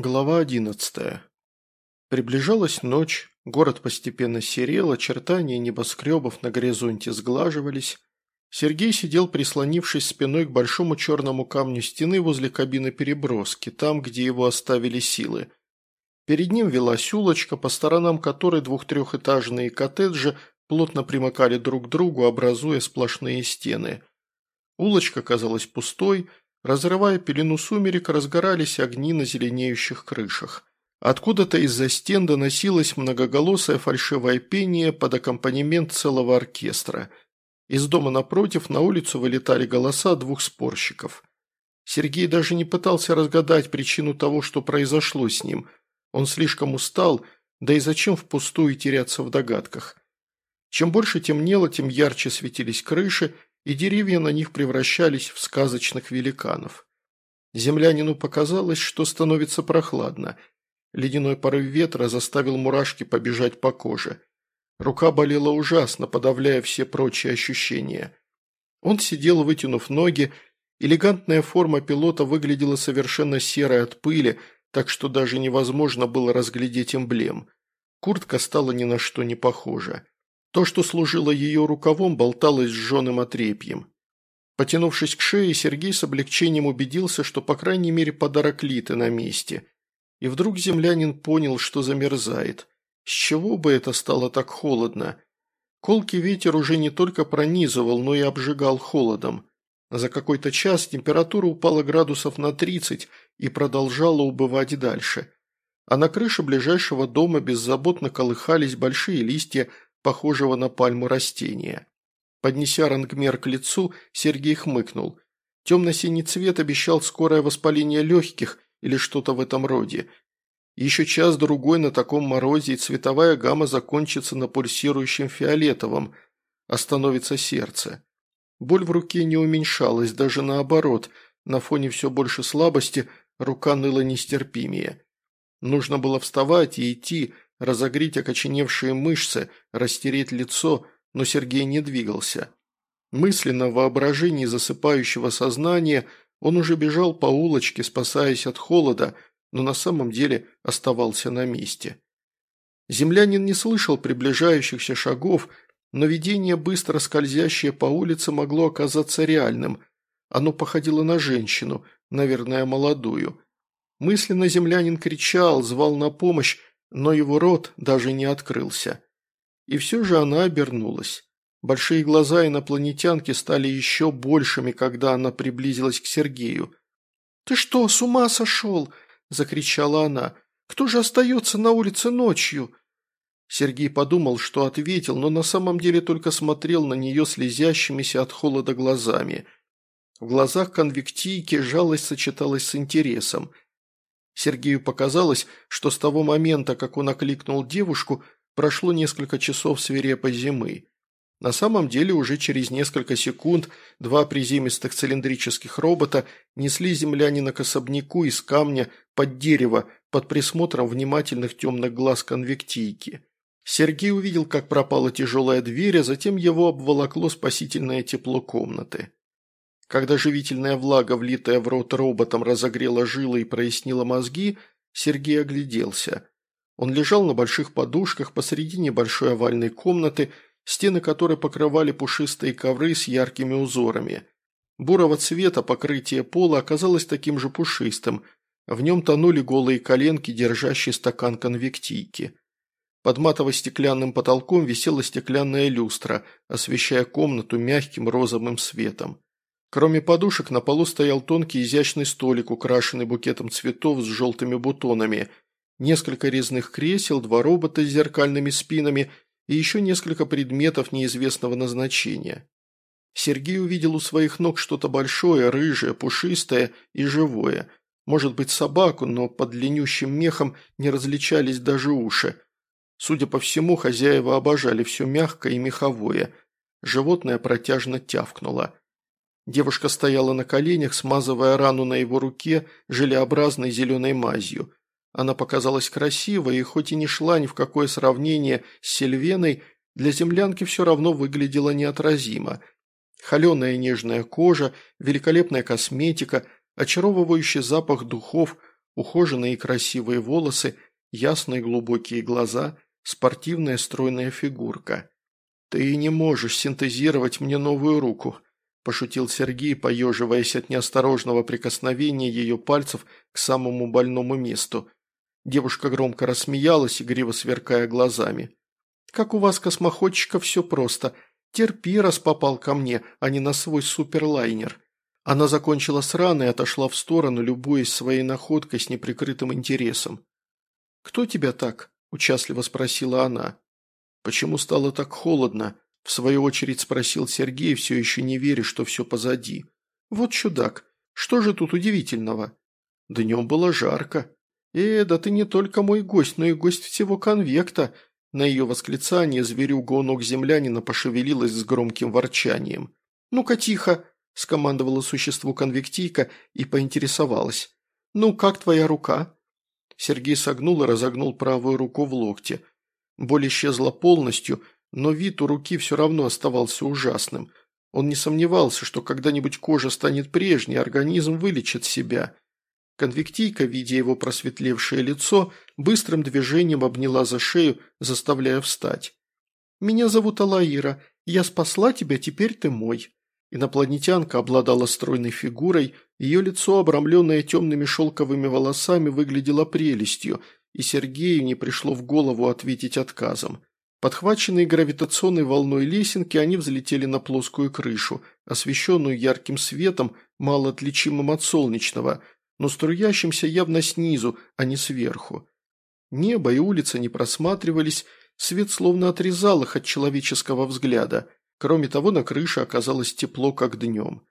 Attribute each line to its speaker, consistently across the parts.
Speaker 1: Глава одиннадцатая. Приближалась ночь, город постепенно серел, очертания небоскребов на горизонте сглаживались. Сергей сидел, прислонившись спиной к большому черному камню стены возле кабины переброски, там, где его оставили силы. Перед ним велась улочка, по сторонам которой двух-трехэтажные коттеджи плотно примыкали друг к другу, образуя сплошные стены. Улочка казалась пустой, Разрывая пелену сумерек, разгорались огни на зеленеющих крышах. Откуда-то из-за стен доносилось многоголосое фальшивое пение под аккомпанемент целого оркестра. Из дома напротив на улицу вылетали голоса двух спорщиков. Сергей даже не пытался разгадать причину того, что произошло с ним. Он слишком устал, да и зачем впустую теряться в догадках. Чем больше темнело, тем ярче светились крыши, и деревья на них превращались в сказочных великанов. Землянину показалось, что становится прохладно. Ледяной порыв ветра заставил мурашки побежать по коже. Рука болела ужасно, подавляя все прочие ощущения. Он сидел, вытянув ноги, элегантная форма пилота выглядела совершенно серой от пыли, так что даже невозможно было разглядеть эмблем. Куртка стала ни на что не похожа. То, что служило ее рукавом, болталось сжженным отрепьем. Потянувшись к шее, Сергей с облегчением убедился, что, по крайней мере, подарок Литы на месте. И вдруг землянин понял, что замерзает. С чего бы это стало так холодно? Колкий ветер уже не только пронизывал, но и обжигал холодом. За какой-то час температура упала градусов на 30 и продолжала убывать дальше. А на крыше ближайшего дома беззаботно колыхались большие листья похожего на пальму растения. Поднеся рангмер к лицу, Сергей хмыкнул. Темно-синий цвет обещал скорое воспаление легких или что-то в этом роде. Еще час-другой на таком морозе, и цветовая гамма закончится на пульсирующем фиолетовом. Остановится сердце. Боль в руке не уменьшалась, даже наоборот. На фоне все больше слабости рука ныла нестерпимее. Нужно было вставать и идти, разогреть окоченевшие мышцы, растереть лицо, но Сергей не двигался. Мысленно в воображении засыпающего сознания он уже бежал по улочке, спасаясь от холода, но на самом деле оставался на месте. Землянин не слышал приближающихся шагов, но видение, быстро скользящее по улице, могло оказаться реальным. Оно походило на женщину, наверное, молодую. Мысленно землянин кричал, звал на помощь, но его рот даже не открылся. И все же она обернулась. Большие глаза инопланетянки стали еще большими, когда она приблизилась к Сергею. «Ты что, с ума сошел?» – закричала она. «Кто же остается на улице ночью?» Сергей подумал, что ответил, но на самом деле только смотрел на нее слезящимися от холода глазами. В глазах конвектийки жалость сочеталась с интересом – Сергею показалось, что с того момента, как он окликнул девушку, прошло несколько часов свирепой зимы. На самом деле уже через несколько секунд два приземистых цилиндрических робота несли землянина к особняку из камня под дерево под присмотром внимательных темных глаз конвектийки. Сергей увидел, как пропала тяжелая дверь, а затем его обволокло спасительное тепло комнаты. Когда живительная влага, влитая в рот роботом, разогрела жилы и прояснила мозги, Сергей огляделся. Он лежал на больших подушках посреди небольшой овальной комнаты, стены которой покрывали пушистые ковры с яркими узорами. Бурого цвета покрытие пола оказалось таким же пушистым, в нем тонули голые коленки, держащие стакан конвектийки. Под матово-стеклянным потолком висела стеклянная люстра, освещая комнату мягким розовым светом. Кроме подушек на полу стоял тонкий изящный столик, украшенный букетом цветов с желтыми бутонами, несколько резных кресел, два робота с зеркальными спинами и еще несколько предметов неизвестного назначения. Сергей увидел у своих ног что-то большое, рыжее, пушистое и живое. Может быть собаку, но под длиннющим мехом не различались даже уши. Судя по всему, хозяева обожали все мягкое и меховое. Животное протяжно тявкнуло. Девушка стояла на коленях, смазывая рану на его руке желеобразной зеленой мазью. Она показалась красивой и хоть и не шла ни в какое сравнение с Сильвеной, для землянки все равно выглядела неотразимо. Холеная нежная кожа, великолепная косметика, очаровывающий запах духов, ухоженные и красивые волосы, ясные глубокие глаза, спортивная стройная фигурка. «Ты не можешь синтезировать мне новую руку», – пошутил Сергей, поеживаясь от неосторожного прикосновения ее пальцев к самому больному месту. Девушка громко рассмеялась, игриво сверкая глазами. «Как у вас, космоходчиков, все просто. Терпи, раз попал ко мне, а не на свой суперлайнер». Она закончила с раны и отошла в сторону, любуясь своей находкой с неприкрытым интересом. «Кто тебя так?» – участливо спросила она. «Почему стало так холодно?» – в свою очередь спросил Сергей, все еще не веря, что все позади. «Вот чудак. Что же тут удивительного?» «Днем было жарко». «Э, да ты не только мой гость, но и гость всего конвекта», на ее восклицание зверюга у ног землянина пошевелилась с громким ворчанием. «Ну-ка тихо!» – скомандовала существу конвектийка и поинтересовалась. «Ну, как твоя рука?» Сергей согнул и разогнул правую руку в локте. Боль исчезла полностью, но вид у руки все равно оставался ужасным. Он не сомневался, что когда-нибудь кожа станет прежней, организм вылечит себя. Конвектийка, видя его просветлевшее лицо, быстрым движением обняла за шею, заставляя встать. «Меня зовут Алаира. Я спасла тебя, теперь ты мой». Инопланетянка обладала стройной фигурой, ее лицо, обрамленное темными шелковыми волосами, выглядело прелестью, и Сергею не пришло в голову ответить отказом. Подхваченные гравитационной волной лесенки, они взлетели на плоскую крышу, освещенную ярким светом, мало отличимым от солнечного, но струящимся явно снизу, а не сверху. Небо и улица не просматривались, свет словно отрезал их от человеческого взгляда – Кроме того, на крыше оказалось тепло, как днем.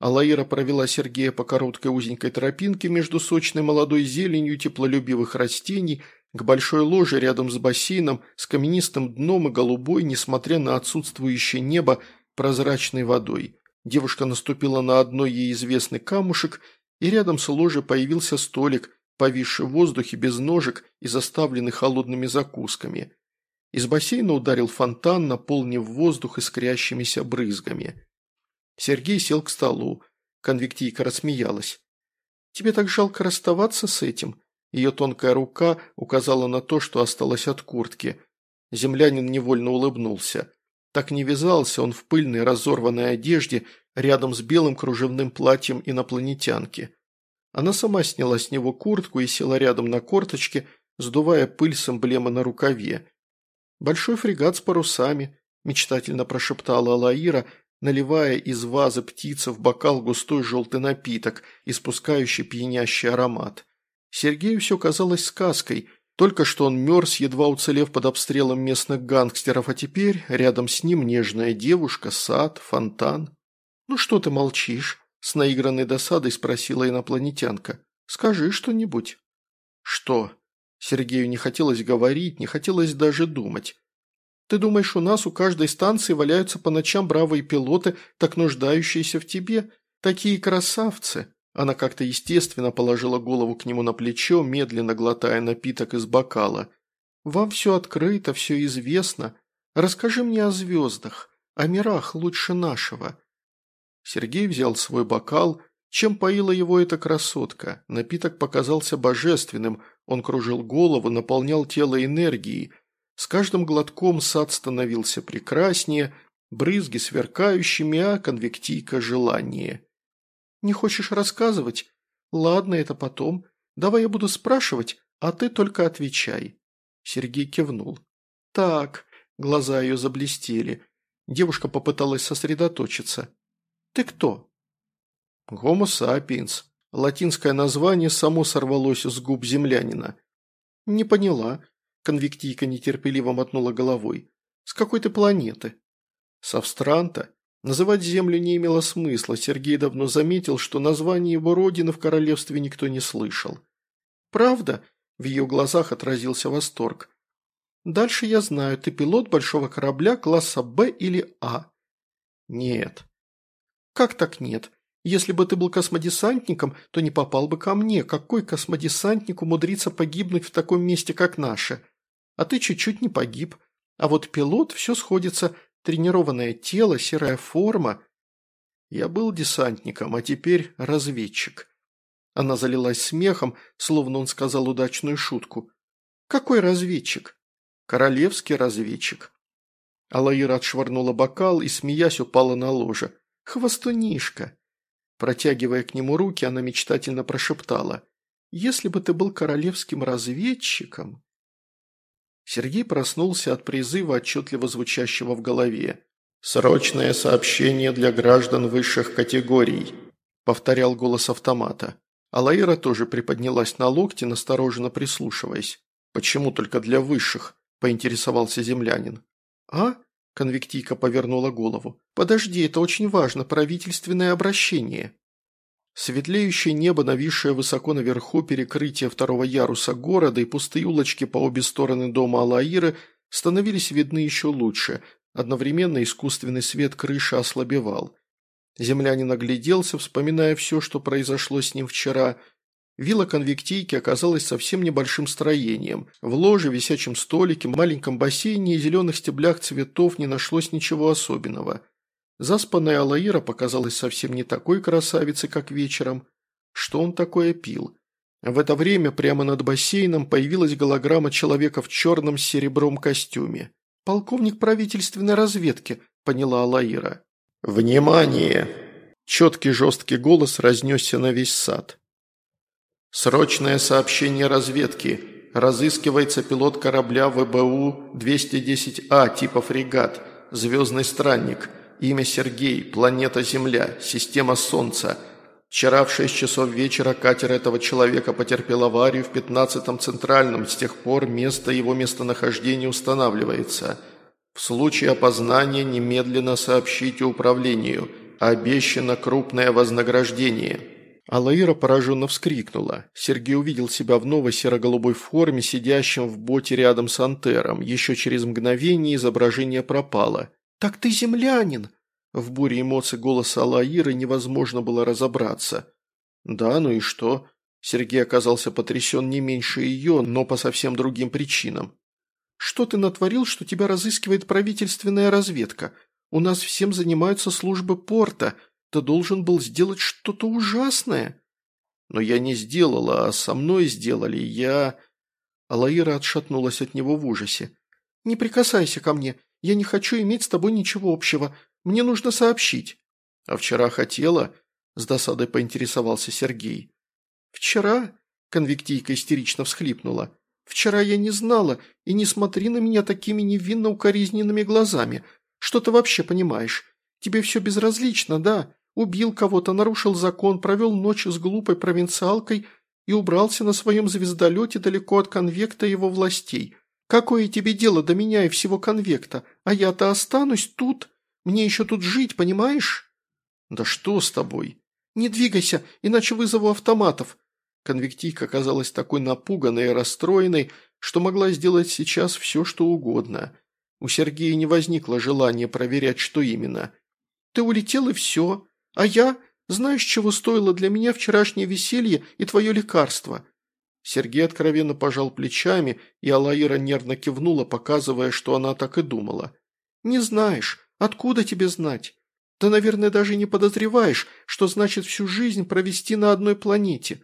Speaker 1: Алаира провела Сергея по короткой узенькой тропинке между сочной молодой зеленью теплолюбивых растений к большой ложе рядом с бассейном с каменистым дном и голубой, несмотря на отсутствующее небо, прозрачной водой. Девушка наступила на одной ей известный камушек, и рядом с ложей появился столик, повисший в воздухе без ножек и заставленный холодными закусками. Из бассейна ударил фонтан, наполнив воздух искрящимися брызгами. Сергей сел к столу. Конвектийка рассмеялась. «Тебе так жалко расставаться с этим?» Ее тонкая рука указала на то, что осталось от куртки. Землянин невольно улыбнулся. Так не вязался он в пыльной разорванной одежде рядом с белым кружевным платьем инопланетянки. Она сама сняла с него куртку и села рядом на корточке, сдувая пыль с эмблемы на рукаве. «Большой фрегат с парусами», – мечтательно прошептала Алаира, наливая из вазы птицы в бокал густой желтый напиток, испускающий пьянящий аромат. Сергею все казалось сказкой. Только что он мерз, едва уцелев под обстрелом местных гангстеров, а теперь рядом с ним нежная девушка, сад, фонтан. «Ну что ты молчишь?» – с наигранной досадой спросила инопланетянка. «Скажи что-нибудь». «Что?» Сергею не хотелось говорить, не хотелось даже думать. «Ты думаешь, у нас у каждой станции валяются по ночам бравые пилоты, так нуждающиеся в тебе? Такие красавцы!» Она как-то естественно положила голову к нему на плечо, медленно глотая напиток из бокала. «Вам все открыто, все известно. Расскажи мне о звездах, о мирах лучше нашего». Сергей взял свой бокал. Чем поила его эта красотка? Напиток показался божественным, он кружил голову, наполнял тело энергией. С каждым глотком сад становился прекраснее, брызги сверкающими, а конвектийка желание. «Не хочешь рассказывать? Ладно, это потом. Давай я буду спрашивать, а ты только отвечай». Сергей кивнул. «Так», глаза ее заблестели. Девушка попыталась сосредоточиться. «Ты кто?» «Гомо сапиенс», Латинское название само сорвалось с губ землянина. «Не поняла», – конвектийка нетерпеливо мотнула головой. «С какой ты планеты?» «С Австранта». Называть Землю не имело смысла, Сергей давно заметил, что название его родины в королевстве никто не слышал. «Правда?» – в ее глазах отразился восторг. «Дальше я знаю, ты пилот большого корабля класса Б или А?» «Нет». «Как так нет? Если бы ты был космодесантником, то не попал бы ко мне. Какой космодесантник умудрится погибнуть в таком месте, как наше? А ты чуть-чуть не погиб. А вот пилот, все сходится. Тренированное тело, серая форма. Я был десантником, а теперь разведчик. Она залилась смехом, словно он сказал удачную шутку. «Какой разведчик?» «Королевский разведчик». Алаира отшвырнула бокал и, смеясь, упала на ложе. «Хвостунишка!» Протягивая к нему руки, она мечтательно прошептала. «Если бы ты был королевским разведчиком...» Сергей проснулся от призыва, отчетливо звучащего в голове. «Срочное сообщение для граждан высших категорий», – повторял голос автомата. Алаира тоже приподнялась на локте, настороженно прислушиваясь. «Почему только для высших?» – поинтересовался землянин. «А?» – конвектийка повернула голову. «Подожди, это очень важно, правительственное обращение». Светлеющее небо, нависшее высоко наверху перекрытие второго яруса города и пустые улочки по обе стороны дома Алаиры становились видны еще лучше. Одновременно искусственный свет крыши ослабевал. Землянин огляделся, вспоминая все, что произошло с ним вчера. Вилла конвектийки оказалась совсем небольшим строением. В ложе, висячем столике, маленьком бассейне и зеленых стеблях цветов не нашлось ничего особенного – Заспанная Алаира показалась совсем не такой красавицей, как вечером. Что он такое пил? В это время прямо над бассейном появилась голограмма человека в черном с серебром костюме. «Полковник правительственной разведки», – поняла Алаира. «Внимание!» Четкий жесткий голос разнесся на весь сад. «Срочное сообщение разведки. Разыскивается пилот корабля ВБУ 210А типа фрегат, звездный странник. Имя Сергей, планета Земля, система Солнца. Вчера в 6 часов вечера катер этого человека потерпел аварию в 15-м Центральном, с тех пор место его местонахождения устанавливается. В случае опознания немедленно сообщите управлению. Обещано крупное вознаграждение». Алаира пораженно вскрикнула. Сергей увидел себя в новой серо-голубой форме, сидящем в боте рядом с Антером. Еще через мгновение изображение пропало. «Так ты землянин!» В буре эмоций голоса Алаиры невозможно было разобраться. «Да, ну и что?» Сергей оказался потрясен не меньше ее, но по совсем другим причинам. «Что ты натворил, что тебя разыскивает правительственная разведка? У нас всем занимаются службы порта. Ты должен был сделать что-то ужасное». «Но я не сделала, а со мной сделали. Я...» Алаира отшатнулась от него в ужасе. «Не прикасайся ко мне. Я не хочу иметь с тобой ничего общего. Мне нужно сообщить». «А вчера хотела?» – с досадой поинтересовался Сергей. «Вчера?» – конвектийка истерично всхлипнула. «Вчера я не знала, и не смотри на меня такими невинно укоризненными глазами. Что ты вообще понимаешь? Тебе все безразлично, да? Убил кого-то, нарушил закон, провел ночь с глупой провинциалкой и убрался на своем звездолете далеко от конвекта его властей. Какое тебе дело до меня и всего конвекта? А я-то останусь тут. Мне еще тут жить, понимаешь?» «Да что с тобой?» «Не двигайся, иначе вызову автоматов». Конвектийка казалась такой напуганной и расстроенной, что могла сделать сейчас все, что угодно. У Сергея не возникло желания проверять, что именно. «Ты улетел и все. А я? Знаешь, чего стоило для меня вчерашнее веселье и твое лекарство? Сергей откровенно пожал плечами, и Алаира нервно кивнула, показывая, что она так и думала. «Не знаешь. Откуда тебе знать? Ты, наверное, даже не подозреваешь, что значит всю жизнь провести на одной планете.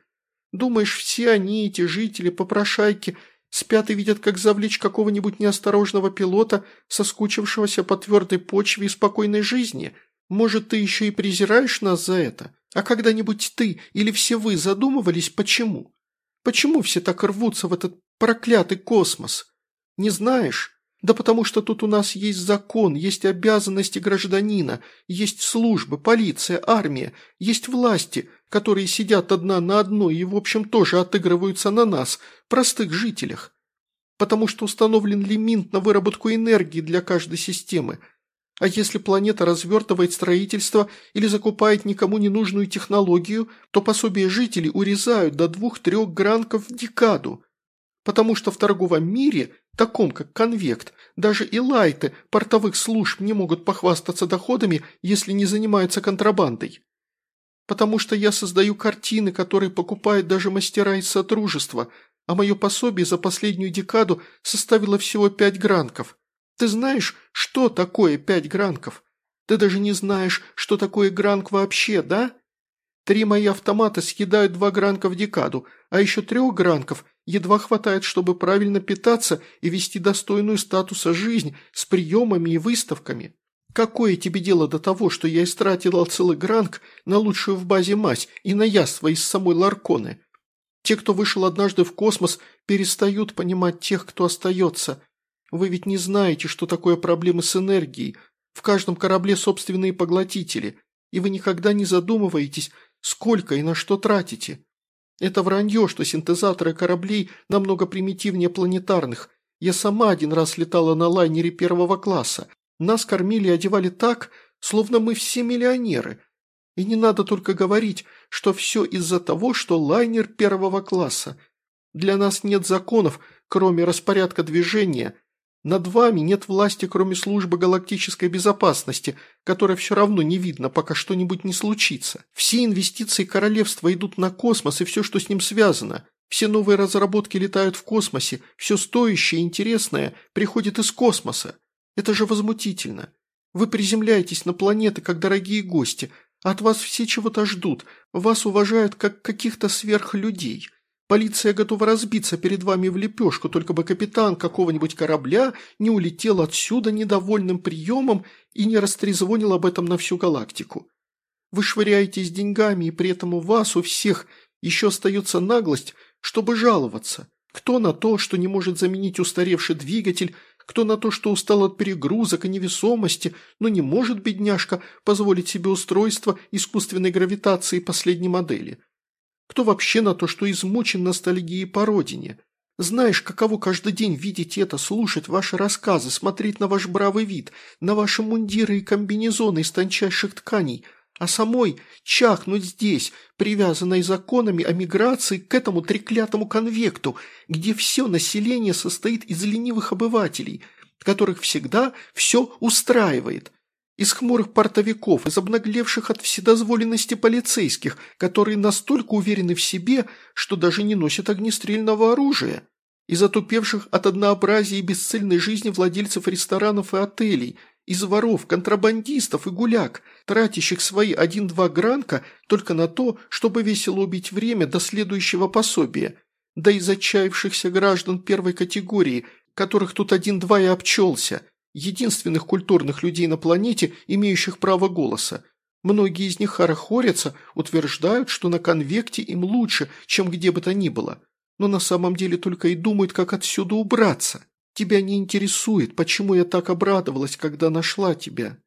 Speaker 1: Думаешь, все они, эти жители, попрошайки, спят и видят, как завлечь какого-нибудь неосторожного пилота, соскучившегося по твердой почве и спокойной жизни? Может, ты еще и презираешь нас за это? А когда-нибудь ты или все вы задумывались, почему?» Почему все так рвутся в этот проклятый космос? Не знаешь? Да потому что тут у нас есть закон, есть обязанности гражданина, есть службы, полиция, армия, есть власти, которые сидят одна на одной и, в общем, тоже отыгрываются на нас, простых жителях. Потому что установлен лимит на выработку энергии для каждой системы – а если планета развертывает строительство или закупает никому не нужную технологию, то пособие жителей урезают до двух-трех гранков в декаду. Потому что в торговом мире, таком как конвект, даже и лайты портовых служб не могут похвастаться доходами, если не занимаются контрабандой. Потому что я создаю картины, которые покупают даже мастера из Содружества, а мое пособие за последнюю декаду составило всего пять гранков – ты знаешь, что такое пять гранков? Ты даже не знаешь, что такое гранк вообще, да? Три мои автомата съедают два гранка в декаду, а еще трех гранков едва хватает, чтобы правильно питаться и вести достойную статуса жизнь с приемами и выставками. Какое тебе дело до того, что я истратила целый гранк на лучшую в базе мазь и на яство из самой Ларконы? Те, кто вышел однажды в космос, перестают понимать тех, кто остается. Вы ведь не знаете, что такое проблемы с энергией. В каждом корабле собственные поглотители, и вы никогда не задумываетесь, сколько и на что тратите. Это вранье, что синтезаторы кораблей намного примитивнее планетарных. Я сама один раз летала на лайнере первого класса. Нас кормили и одевали так, словно мы все миллионеры. И не надо только говорить, что все из-за того, что лайнер первого класса. Для нас нет законов, кроме распорядка движения. Над вами нет власти, кроме службы галактической безопасности, которой все равно не видно, пока что-нибудь не случится. Все инвестиции королевства идут на космос и все, что с ним связано. Все новые разработки летают в космосе, все стоящее и интересное приходит из космоса. Это же возмутительно. Вы приземляетесь на планеты, как дорогие гости, от вас все чего-то ждут, вас уважают как каких-то сверхлюдей. Полиция готова разбиться перед вами в лепешку, только бы капитан какого-нибудь корабля не улетел отсюда недовольным приемом и не растрезвонил об этом на всю галактику. Вы швыряетесь деньгами, и при этом у вас, у всех, еще остается наглость, чтобы жаловаться. Кто на то, что не может заменить устаревший двигатель, кто на то, что устал от перегрузок и невесомости, но не может, бедняжка, позволить себе устройство искусственной гравитации последней модели. Кто вообще на то, что измучен ностальгией по родине. Знаешь, каково каждый день видеть это, слушать ваши рассказы, смотреть на ваш бравый вид, на ваши мундиры и комбинезоны из тончайших тканей, а самой чахнуть здесь, привязанной законами о миграции к этому треклятому конвекту, где все население состоит из ленивых обывателей, которых всегда все устраивает. Из хмурых портовиков, из обнаглевших от вседозволенности полицейских, которые настолько уверены в себе, что даже не носят огнестрельного оружия. Из отупевших от однообразия и бесцельной жизни владельцев ресторанов и отелей – из воров, контрабандистов и гуляк, тратящих свои один-два гранка только на то, чтобы весело убить время до следующего пособия, да из отчаявшихся граждан первой категории, которых тут один-два и обчелся, единственных культурных людей на планете, имеющих право голоса. Многие из них хорохорятся, утверждают, что на конвекте им лучше, чем где бы то ни было, но на самом деле только и думают, как отсюда убраться. Тебя не интересует, почему я так обрадовалась, когда нашла тебя.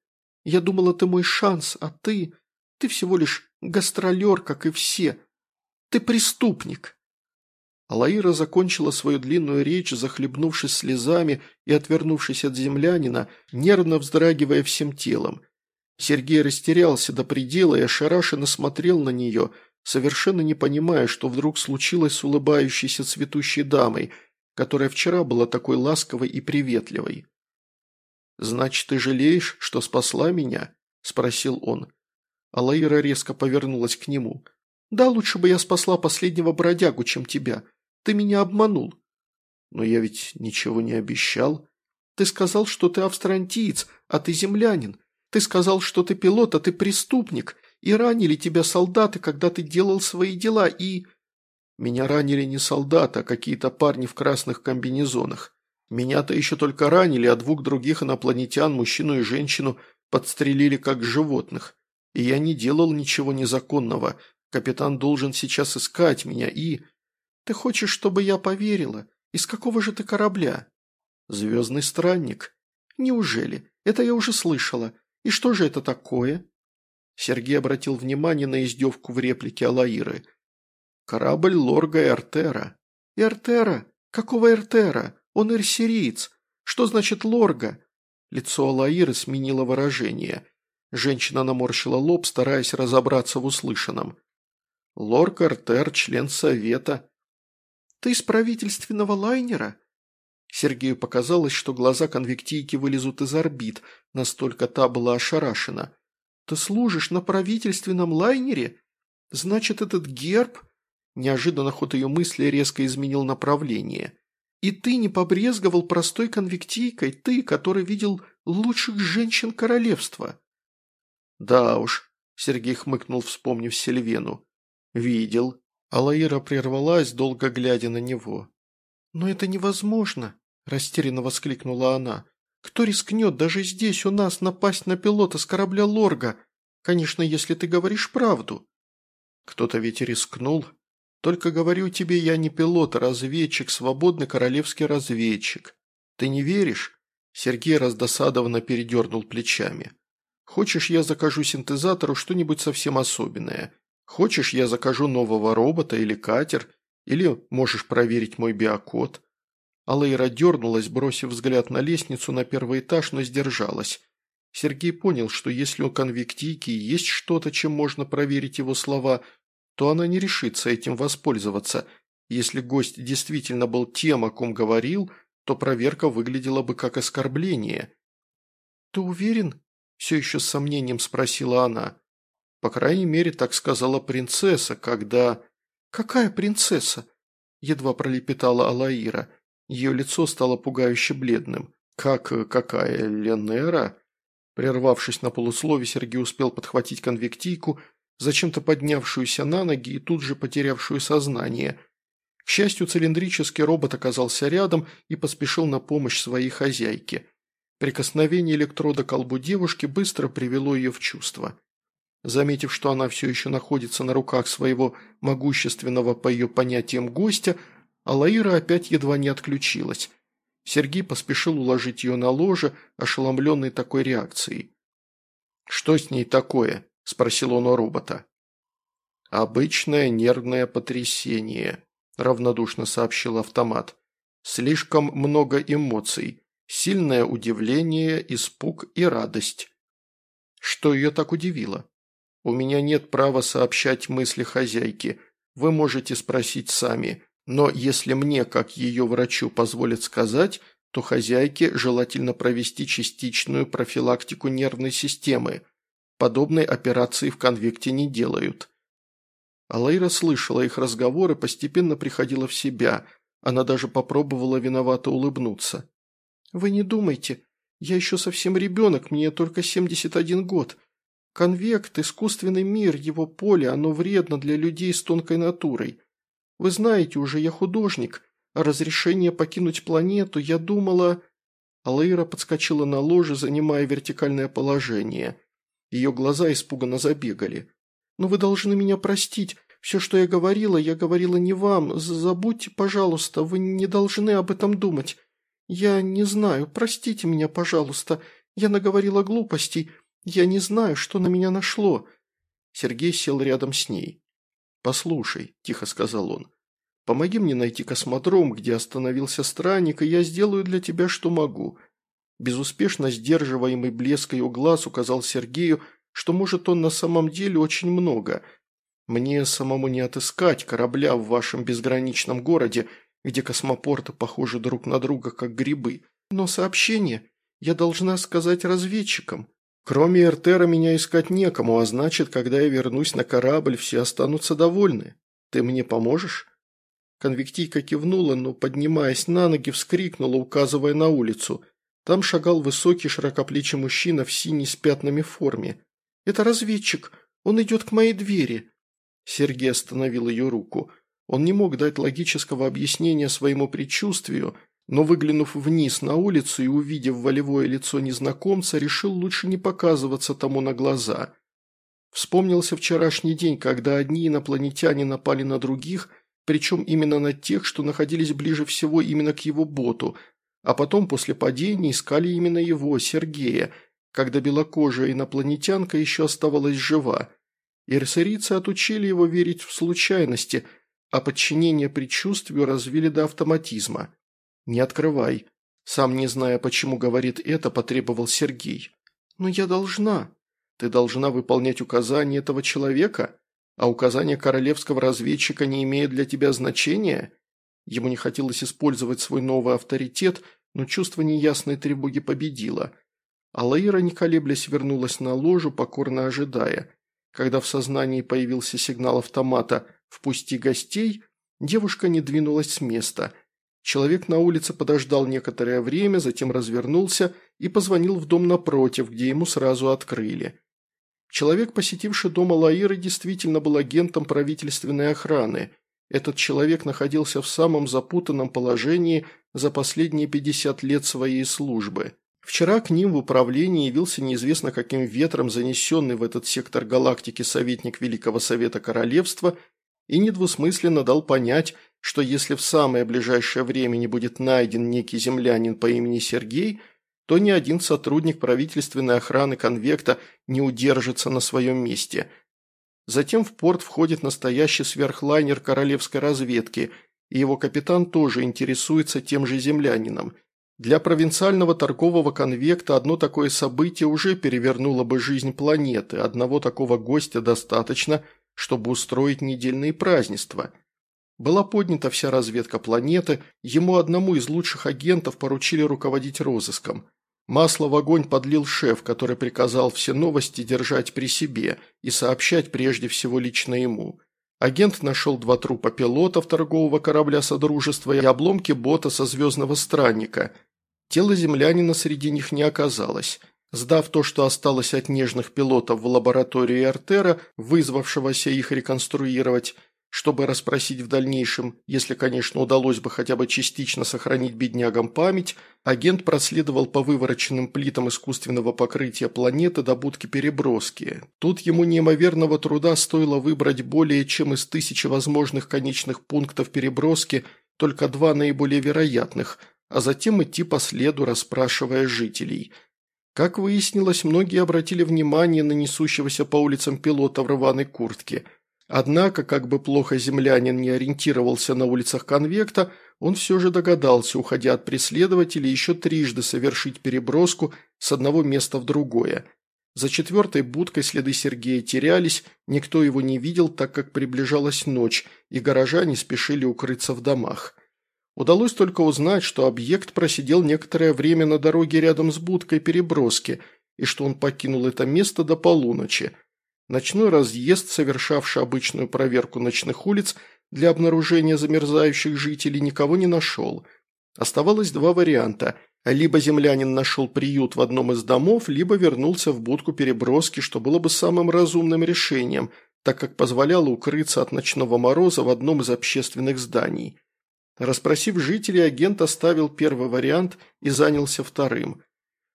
Speaker 1: Я думала, ты мой шанс, а ты... Ты всего лишь гастролер, как и все. Ты преступник». Алаира закончила свою длинную речь, захлебнувшись слезами и отвернувшись от землянина, нервно вздрагивая всем телом. Сергей растерялся до предела и ошарашенно смотрел на нее, совершенно не понимая, что вдруг случилось с улыбающейся цветущей дамой – которая вчера была такой ласковой и приветливой. «Значит, ты жалеешь, что спасла меня?» – спросил он. Алаира резко повернулась к нему. «Да, лучше бы я спасла последнего бродягу, чем тебя. Ты меня обманул». «Но я ведь ничего не обещал. Ты сказал, что ты австрантиец, а ты землянин. Ты сказал, что ты пилот, а ты преступник. И ранили тебя солдаты, когда ты делал свои дела, и...» Меня ранили не солдаты, а какие-то парни в красных комбинезонах. Меня-то еще только ранили, а двух других инопланетян, мужчину и женщину, подстрелили как животных. И я не делал ничего незаконного. Капитан должен сейчас искать меня и... Ты хочешь, чтобы я поверила? Из какого же ты корабля? Звездный странник. Неужели? Это я уже слышала. И что же это такое? Сергей обратил внимание на издевку в реплике Алаиры – Корабль Лорга Эртера. Эртера? Какого Эртера? Он эрсириец. Что значит Лорга? Лицо Алаиры сменило выражение. Женщина наморщила лоб, стараясь разобраться в услышанном. Лорг Эртер, член совета. Ты из правительственного лайнера? Сергею показалось, что глаза конвектийки вылезут из орбит, настолько та была ошарашена. «Ты служишь на правительственном лайнере? Значит, этот герб Неожиданно ход ее мысли резко изменил направление. «И ты не побрезговал простой конвектийкой, ты, который видел лучших женщин королевства?» «Да уж, Сергей хмыкнул, вспомнив Сильвену. «Видел». Алаира прервалась, долго глядя на него. «Но это невозможно!» – растерянно воскликнула она. «Кто рискнет даже здесь у нас напасть на пилота с корабля Лорга? Конечно, если ты говоришь правду». «Кто-то ведь рискнул. Только говорю тебе, я не пилот, а разведчик, свободный королевский разведчик. Ты не веришь?» Сергей раздосадованно передернул плечами. «Хочешь, я закажу синтезатору что-нибудь совсем особенное? Хочешь, я закажу нового робота или катер? Или можешь проверить мой биокод?» Алэйра дернулась, бросив взгляд на лестницу на первый этаж, но сдержалась. Сергей понял, что если у конвектики есть что-то, чем можно проверить его слова, то она не решится этим воспользоваться. Если гость действительно был тем, о ком говорил, то проверка выглядела бы как оскорбление. «Ты уверен?» – все еще с сомнением спросила она. По крайней мере, так сказала принцесса, когда... «Какая принцесса?» – едва пролепетала Алаира. Ее лицо стало пугающе бледным. «Как какая Ленера?» Прервавшись на полуслове, Сергей успел подхватить конвектийку, зачем-то поднявшуюся на ноги и тут же потерявшую сознание. К счастью, цилиндрический робот оказался рядом и поспешил на помощь своей хозяйке. Прикосновение электрода к колбу девушки быстро привело ее в чувство. Заметив, что она все еще находится на руках своего могущественного по ее понятиям гостя, Алаира опять едва не отключилась. Сергей поспешил уложить ее на ложе, ошеломленный такой реакцией. «Что с ней такое?» – спросил он у робота. «Обычное нервное потрясение», – равнодушно сообщил автомат. «Слишком много эмоций, сильное удивление, испуг и радость». Что ее так удивило? У меня нет права сообщать мысли хозяйки. Вы можете спросить сами. Но если мне, как ее врачу, позволят сказать, то хозяйке желательно провести частичную профилактику нервной системы. Подобной операции в конвекте не делают. Алайра слышала их разговоры, постепенно приходила в себя. Она даже попробовала виновато улыбнуться. «Вы не думайте, я еще совсем ребенок, мне только 71 год. Конвект – искусственный мир, его поле, оно вредно для людей с тонкой натурой. Вы знаете уже, я художник, а разрешение покинуть планету я думала...» Алэйра подскочила на ложе, занимая вертикальное положение. Ее глаза испуганно забегали. «Но вы должны меня простить. Все, что я говорила, я говорила не вам. Забудьте, пожалуйста, вы не должны об этом думать. Я не знаю, простите меня, пожалуйста. Я наговорила глупостей. «Я не знаю, что на меня нашло». Сергей сел рядом с ней. «Послушай», – тихо сказал он, – «помоги мне найти космодром, где остановился странник, и я сделаю для тебя, что могу». Безуспешно сдерживаемый блеск ее глаз указал Сергею, что может он на самом деле очень много. «Мне самому не отыскать корабля в вашем безграничном городе, где космопорты похожи друг на друга, как грибы. Но сообщение я должна сказать разведчикам». Кроме Эртера меня искать некому, а значит, когда я вернусь на корабль, все останутся довольны. Ты мне поможешь?» Конвектийка кивнула, но, поднимаясь на ноги, вскрикнула, указывая на улицу. Там шагал высокий широкоплечий мужчина в синей с пятнами форме. «Это разведчик. Он идет к моей двери». Сергей остановил ее руку. Он не мог дать логического объяснения своему предчувствию, но выглянув вниз на улицу и увидев волевое лицо незнакомца, решил лучше не показываться тому на глаза. Вспомнился вчерашний день, когда одни инопланетяне напали на других, причем именно на тех, что находились ближе всего именно к его боту, а потом после падения искали именно его, Сергея, когда белокожая инопланетянка еще оставалась жива. Ирсерийцы отучили его верить в случайности, а подчинение предчувствию развили до автоматизма. «Не открывай». Сам не зная, почему говорит это, потребовал Сергей. «Но я должна». «Ты должна выполнять указания этого человека? А указания королевского разведчика не имеют для тебя значения?» Ему не хотелось использовать свой новый авторитет, но чувство неясной тревоги победило. А Лаира, не колеблясь, вернулась на ложу, покорно ожидая. Когда в сознании появился сигнал автомата «Впусти гостей», девушка не двинулась с места – Человек на улице подождал некоторое время, затем развернулся и позвонил в дом напротив, где ему сразу открыли. Человек, посетивший дом Алаиры, действительно был агентом правительственной охраны. Этот человек находился в самом запутанном положении за последние 50 лет своей службы. Вчера к ним в управлении явился неизвестно каким ветром занесенный в этот сектор галактики советник Великого Совета Королевства и недвусмысленно дал понять, что если в самое ближайшее время не будет найден некий землянин по имени Сергей, то ни один сотрудник правительственной охраны конвекта не удержится на своем месте. Затем в порт входит настоящий сверхлайнер королевской разведки, и его капитан тоже интересуется тем же землянином. Для провинциального торгового конвекта одно такое событие уже перевернуло бы жизнь планеты, одного такого гостя достаточно, чтобы устроить недельные празднества – была поднята вся разведка планеты, ему одному из лучших агентов поручили руководить розыском. Масло в огонь подлил шеф, который приказал все новости держать при себе и сообщать прежде всего лично ему. Агент нашел два трупа пилотов торгового корабля Содружества и обломки бота со Звездного Странника. Тело землянина среди них не оказалось. Сдав то, что осталось от нежных пилотов в лаборатории Артера, вызвавшегося их реконструировать, чтобы расспросить в дальнейшем, если, конечно, удалось бы хотя бы частично сохранить беднягам память, агент проследовал по вывороченным плитам искусственного покрытия планеты до будки переброски. Тут ему неимоверного труда стоило выбрать более чем из тысячи возможных конечных пунктов переброски только два наиболее вероятных, а затем идти по следу, расспрашивая жителей. Как выяснилось, многие обратили внимание на несущегося по улицам пилота в рваной куртке – Однако, как бы плохо землянин не ориентировался на улицах конвекта, он все же догадался, уходя от преследователей, еще трижды совершить переброску с одного места в другое. За четвертой будкой следы Сергея терялись, никто его не видел, так как приближалась ночь, и горожане спешили укрыться в домах. Удалось только узнать, что объект просидел некоторое время на дороге рядом с будкой переброски, и что он покинул это место до полуночи – Ночной разъезд, совершавший обычную проверку ночных улиц для обнаружения замерзающих жителей, никого не нашел. Оставалось два варианта. Либо землянин нашел приют в одном из домов, либо вернулся в будку переброски, что было бы самым разумным решением, так как позволяло укрыться от ночного мороза в одном из общественных зданий. Распросив жителей, агент оставил первый вариант и занялся вторым.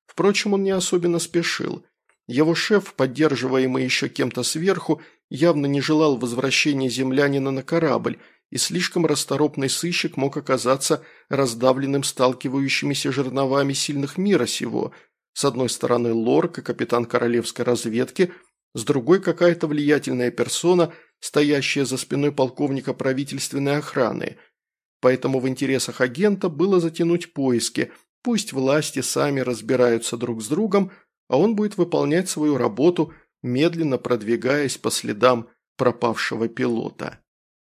Speaker 1: Впрочем, он не особенно спешил – его шеф, поддерживаемый еще кем-то сверху, явно не желал возвращения землянина на корабль, и слишком расторопный сыщик мог оказаться раздавленным сталкивающимися жерновами сильных мира сего. С одной стороны Лорк и капитан королевской разведки, с другой какая-то влиятельная персона, стоящая за спиной полковника правительственной охраны. Поэтому в интересах агента было затянуть поиски, пусть власти сами разбираются друг с другом, а он будет выполнять свою работу, медленно продвигаясь по следам пропавшего пилота.